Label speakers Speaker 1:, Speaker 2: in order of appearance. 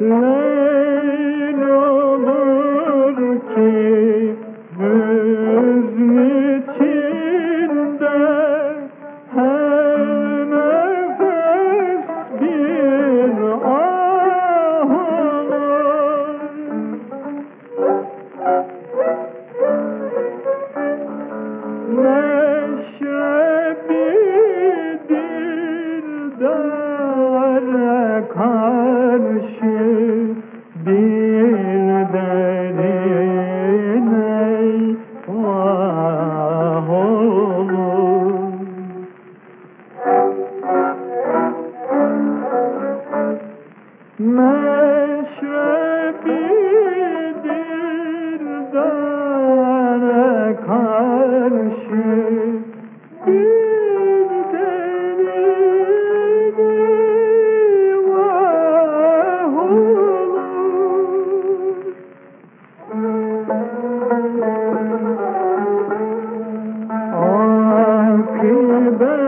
Speaker 1: 嗯。Meşrebi dildara karşı. Akıbet